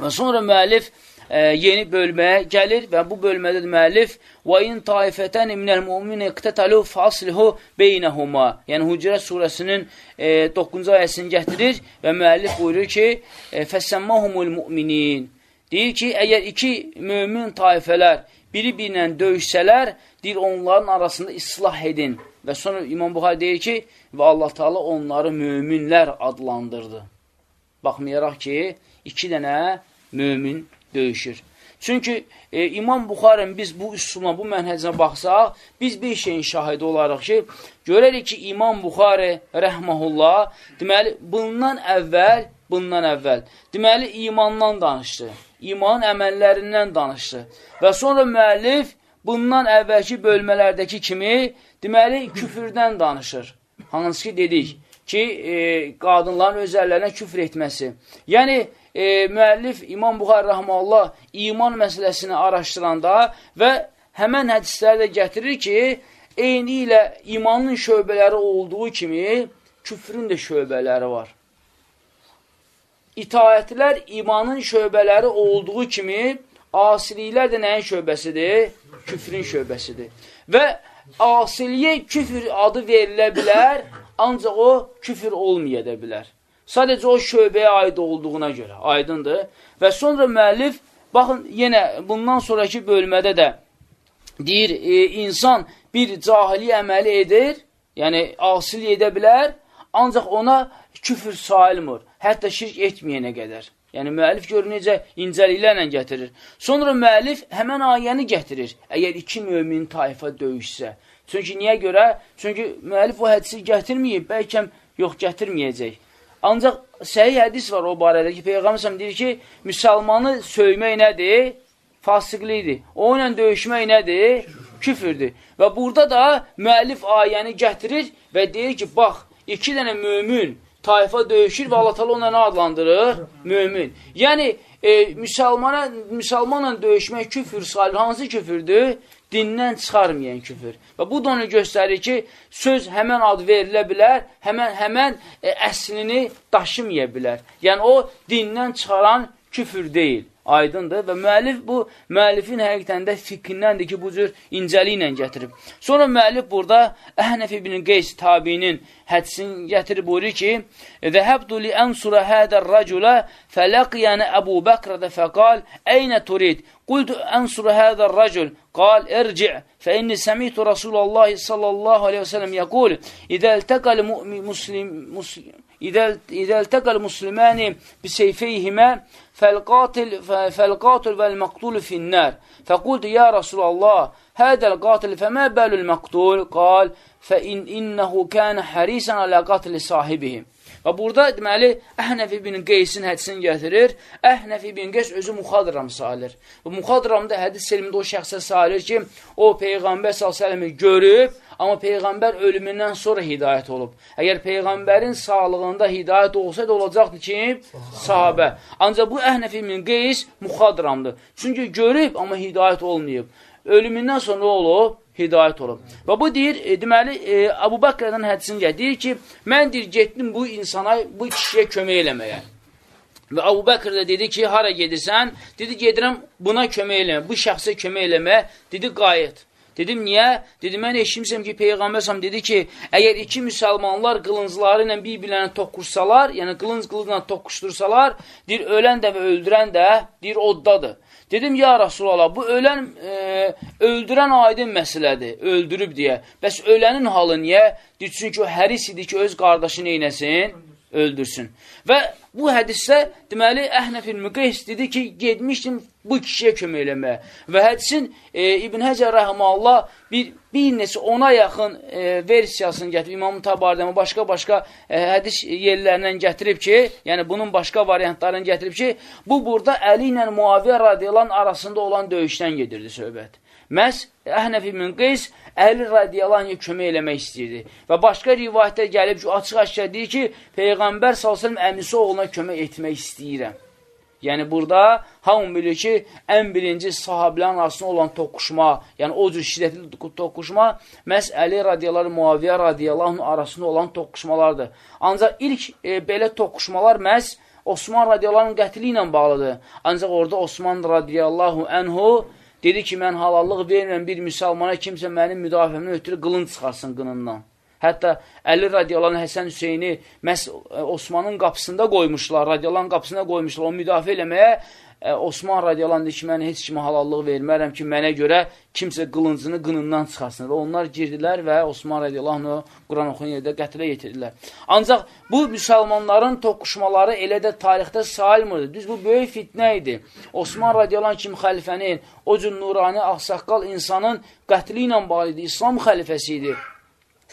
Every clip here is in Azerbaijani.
Və sonra müəllif e, yeni bölməyə gəlir və bu bölmədə müəllif və in taifətən minəl mu'minin iqtatalu faslihu beynəhuma. Yəni Hucrət surəsinin e, 9-cu ayəsini gətirir və müəllif buyurur ki, e, fəssəmmahumul mu'minin. Deyir ki, əgər iki mömin taifələr biri-birinlə döyüşsələr, deyir onların arasında islah edin. Və sonra İmam Buxar deyir ki, və Allah Taala onları möminlər adlandırdı. Baxmayaraq ki, iki dənə mömin döyüşür. Çünki e, İmam Buxarın biz bu üsuluna, bu mənhəcə baxsaq, biz bir şeyin şahidi olaraq ki, görərik ki, İmam Buxari rəhməhullah, deməli, bundan əvvəl, bundan əvvəl, deməli, imandan danışdı, imanın əməllərindən danışdı və sonra müəllif bundan əvvəlki bölmələrdəki kimi, deməli, küfürdən danışır. Hansı ki, dedik ki, e, qadınların özəllərinə küfr etməsi. Yəni, e, müəllif İmam Buxar Rəhmallah iman məsələsini araşdıranda və həmən hədisləri də gətirir ki, eyni ilə imanın şöbələri olduğu kimi küfrün də şöbələri var. İtaətlər imanın şöbələri olduğu kimi asiliklər də nəyin şöbəsidir? Küfrün şöbəsidir. Və asiliyə küfr adı verilə bilər, ancaq o küfr olmaya da bilər. Sadəcə o şöbəyə aid olduğuna görə, aydındır. Və sonra müəllif, baxın, yenə bundan sonraki bölmədə də deyir, e, insan bir cahili əməli edir, yəni asil edə bilər, ancaq ona küfür sayılmır, hətta şirk etməyənə qədər. Yəni, müəllif görür necə incəliklərlə gətirir. Sonra müəllif həmən ayəni gətirir, əgər iki mömin tayfa döyüşsə. Çünki niyə görə? Çünki müəllif o hədisi gətirməyib, bəlkə yox gətirməyəcək. Ancaq səhih hədis var o barədə ki, Peyğəmbər deyir ki, müsəlmanı söymək nədir? Fasiqlidir. O ilə döyüşmək nədir? Küfürdür. Və burada da müəllif ayəni gətirir və deyir ki, bax, iki dənə mömin tayfa döyüşür və Allah tala ona nə adlandırır? Mömin. Yəni, e, müsəlmana, müsəlmanla döyüşmək küfür sayılır. Hansı küfürdür? Dindən çıxarmayan küfür. Və bu da onu göstərir ki, söz həmən ad verilə bilər, həmən, həmən e, əslini daşımaya bilər. Yəni, o dindən çıxaran küfür deyil. Aydındır və müəllif bu, müəllifin həqiqətən də fikrindəndir ki, bu cür incəliklə gətirib. Sonra müəllif burada Əhnəf ibn Qeys tabinin hədisini gətirib buyurur ki, Zəhəbdu li ənsura hədər rəculə fələqiyənə Əbu Bəkrədə fəqal, Əynə turid? Qultu ənsura hədər rəcul, qal, ərci' fəinni səmitu Rasulallah sallallahu aleyhi və sələm yəqul, İdə əltəqəl muslim, muslim إذا إذا التقى المسلمان بسيفيهما فالقاتل فالقاتل والمقتول في النار. فقلت يا رسول الله هذا القاتل فما بال المقتول؟ قال فإن إنه كان حريصا على قتل صاحبه Və burada deməli Əhnəf ibn Qeysin hədisini gətirir. Əhnəf ibn Qeys özü Muxadram sayılır. Bu Muxadramda hədis elmində o şəxsə sayılır ki, o Peyğəmbər s.ə.v-i görüb, amma Peyğəmbər ölümündən sonra hidayət olub. Əgər Peyğəmbərin sağlığında hidayət olsaydı, olacaqdı ki, sahabə. Ancaq bu Əhnəf ibn Qeys Muxadramdır. Çünki görüb, amma hidayət olmayıb. Ölümündən sonra olub? hidayət olub. Və bu deyir, e, deməli, e, Abu Bakrədən hədisini gəlir, deyir ki, mən deyir, getdim bu insana, bu kişiyə kömək eləməyə. Və Abu Bəkr də dedi ki, hara gedirsən? Dedi, gedirəm buna kömək eləmə, bu şəxsə kömək eləmə, dedi, qayıt. Dedim, niyə? Dedi, mən eşimsəm ki, Peyğəmbər sam dedi ki, əgər iki müsəlmanlar qılıncları ilə bir-birlərini toqquşsalar, yəni qılınc qılıncla toqquşdursalar, deyir, ölən də və öldürən də, deyir, oddadır. Dedim, ya Rasulallah, bu ölən, e, öldürən aydın məsələdir, öldürüb deyə. Bəs ölənin halı niyə? Deyir, çünki o həris idi ki, öz qardaşını eynəsin, öldürsün. Və bu hədisdə, deməli, Əhnəfil Müqeys dedi ki, gedmişdim bu kişiyə kömək eləməyə. Və hədisin e, İbn Həcər Rəhmallah bir, bir neçə ona yaxın e, versiyasını gətirib, İmam Tabardəmə başqa-başqa e, hədis yerlərindən gətirib ki, yəni bunun başqa variantlarını gətirib ki, bu burada Əli ilə Muaviyyə radiyalan arasında olan döyüşdən gedirdi söhbət. Məhz Əhnəf ibn Qeys Əli radiyalan kömək eləmək istəyirdi. Və başqa rivayətlər gəlib ki, açıq-açıq deyir ki, Peyğəmbər s.ə.v əmisi oğluna kömək etmək istəyirəm. Yəni, burada hamı bilir ki, ən birinci sahabilərin arasında olan toqquşma, yəni o cür şiddətli toqquşma, məhz Əli radiyaları, Muaviyyə radiyalarının arasında olan toqquşmalardır. Ancaq ilk e, belə toqquşmalar məhz Osman radiyallahu qətli ilə bağlıdır. Ancaq orada Osman radiyallahu anhu dedi ki, mən halallıq verməm bir müsəlmana kimsə mənim müdafiəmdən ötürü qılınc çıxarsın qınından. Hətta Əli radiyallahu Həsən Hüseyni məhz Osmanın qapısında qoymuşlar, radiyallahu qapısında qoymuşlar, onu müdafiə eləməyə Osman radiyalan deyir ki, mən heç kimə halallıq vermərəm ki, mənə görə kimsə qılıncını qınından çıxarsın. Və onlar girdilər və Osman radiyalan Quran oxuyan yerdə qətilə yetirdilər. Ancaq bu müsəlmanların toqquşmaları elə də tarixdə sayılmırdı. Düz bu böyük fitnə idi. Osman radiyalan kim xəlifənin, o cür nurani, ağsaqqal insanın qətli ilə bağlı idi. İslam xəlifəsi idi.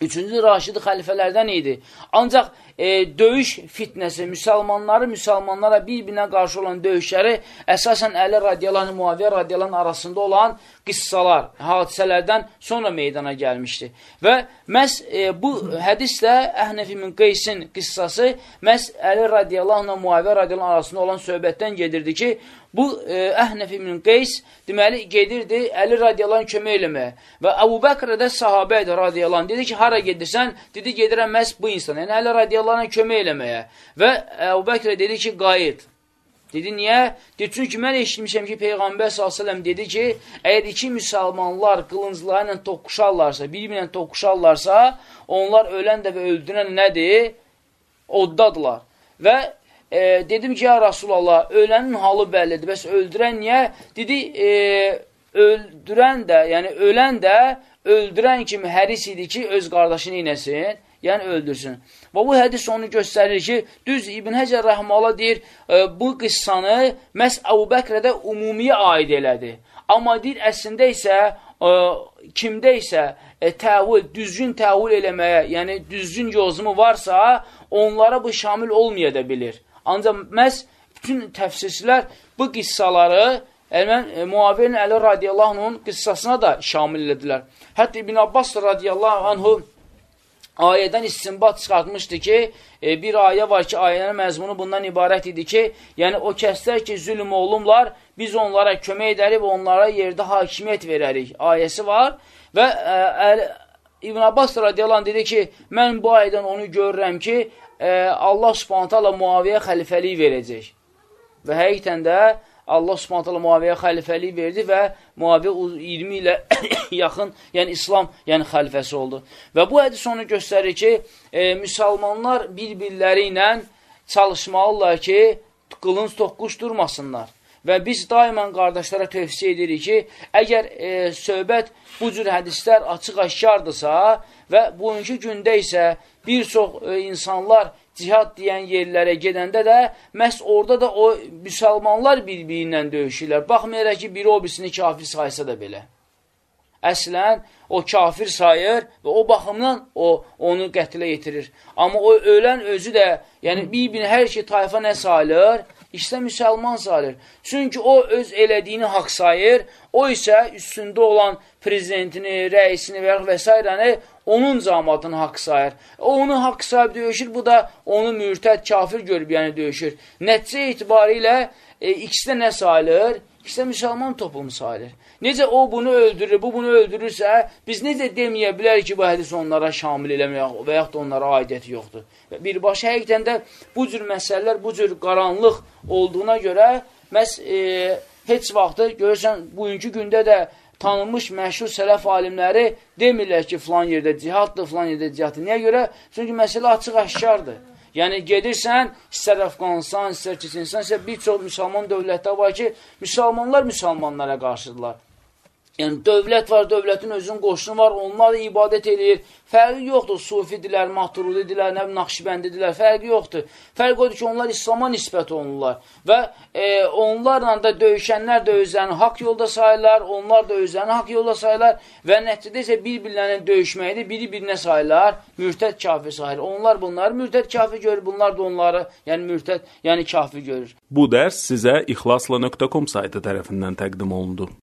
Üçüncü Raşid xəlifələrdən idi. Ancaq e, döyüş fitnəsi, müsəlmanları müsəlmanlara bir-birinə qarşı olan döyüşləri əsasən Əli radiyalan, Muaviyyə radiyalan arasında olan qıssalar, hadisələrdən sonra meydana gəlmişdi. Və məhz e, bu hədislə Əhnəfi min Qeysin qıssası məhz Əli radiyalanla Muaviyyə radiyalan arasında olan söhbətdən gedirdi ki, Bu e, Əhnəf ibn Qeys deməli gedirdi Əli radiyalan kömək eləməyə və Əbu Bəkr də sahabə idi radiyalan. Dedi ki, hara gedirsən? Dedi, gedirəm məhz bu insan, yəni Əli radiyalana kömək eləməyə. Və Əbu Bəkr dedi ki, qayıt. Dedi, niyə? Dedi, çünki mən eşitmişəm ki, Peyğəmbər s.ə.v dedi ki, əgər iki müsəlmanlar qılıncları ilə toqquşarlarsa, bir-birlə toqquşarlarsa, onlar ölən də və öldürən nədir? Oddadılar. Və e, dedim ki, ya Rasulallah, ölənin halı bəllidir, bəs öldürən niyə? Dedi, e, öldürən də, yəni ölən də öldürən kimi həris idi ki, öz qardaşını inəsin, yəni öldürsün. Və bu hədis onu göstərir ki, düz İbn Həcər Rəhmala deyir, e, bu qıssanı məhz Əbu Bəkrədə umumiyə aid elədi. Amma deyir, əslində isə e, kimdə isə e, təvil, düzgün təvil eləməyə, yəni düzgün yozumu varsa, onlara bu şamil olmaya da bilir. Ancaq məhz bütün təfsirçilər bu qissaları Əlmən e, Muaviyyənin Əli radiyallahu anhun qissasına da şamil edilər. Hətta İbn Abbas radiyallahu anhu ayədən istinbat çıxartmışdı ki, e, bir ayə var ki, ayənin məzmunu bundan ibarət idi ki, yəni o kəslər ki, zülm olunlar, biz onlara kömək edərik və onlara yerdə hakimiyyət verərik. Ayəsi var və ə, İbn Abbas radiyallahu dedi ki, mən bu ayədən onu görürəm ki, e, Allah subhanət hala Muaviyyə xəlifəliyi verəcək. Və həqiqətən də Allah subhanət hala Muaviyyə xəlifəliyi verdi və Muaviyyə 20 ilə yaxın, yəni İslam yəni xəlifəsi oldu. Və bu hədis onu göstərir ki, e, müsəlmanlar bir-birləri ilə çalışmalılar ki, qılınc toqquşdurmasınlar. Və biz daimən qardaşlara tövsiyə edirik ki, əgər e, söhbət bu cür hədislər açıq-aşkardırsa və bugünkü gündə isə bir çox e, insanlar cihad deyən yerlərə gedəndə də məhz orada da o müsəlmanlar bir-birindən döyüşürlər. Baxmayaraq ki, biri o birisini kafir saysa da belə. Əslən, o kafir sayır və o baxımdan o onu qətlə yetirir. Amma o ölən özü də, yəni bir-birini hər şey tayfa nə sayılır? İşdə müsəlman sayılır. Çünki o öz elədiyini haqq sayır, o isə üstündə olan prezidentini, rəisini və, və s. onun camatını haqq sayır. O onu haqq sayıb döyüşür, bu da onu mürtəd, kafir görüb yəni döyüşür. Nəticə itibarilə e, ikisi də nə sayılır? Də müsəlman toplumu sayılır. Necə o bunu öldürür, bu bunu öldürürsə, biz necə deməyə bilərik ki, bu hədis onlara şamil eləməyək və yaxud da onlara aidiyyəti yoxdur. Və birbaşa həqiqətən də bu cür məsələlər, bu cür qaranlıq olduğuna görə, məhz e, heç vaxtı görürsən, bugünkü gündə də tanınmış məşhur sələf alimləri demirlər ki, filan yerdə cihaddır, filan yerdə cihaddır. Niyə görə? Çünki məsələ açıq əşkardır. Yəni gedirsən, istər Əfqanistan, istər Çeçinistan, istər bir çox müsəlman dövlətdə var ki, müsəlmanlar müsəlmanlara qarşıdırlar. Yəni, dövlət var, dövlətin özünün qoşunu var, onlar da ibadət eləyir. Fərqi yoxdur, sufidirlər, maturidirlər, nə naxşibəndidirlər, fərqi yoxdur. Fərq odur ki, onlar İslama nisbət olunurlar. Və e, onlarla da döyüşənlər də özlərini haqq yolda sayırlar, onlar da özlərini haqq yolda sayırlar və nəticədə isə bir-birlərinin döyüşməkdir, biri birinə sayırlar, mürtəd kafir sayır. Onlar bunları mürtəd kafir görür, bunlar da onları, yəni mürtəd, yəni kafir görür. Bu dərs sizə ixlasla.com saytı tərəfindən təqdim olundu.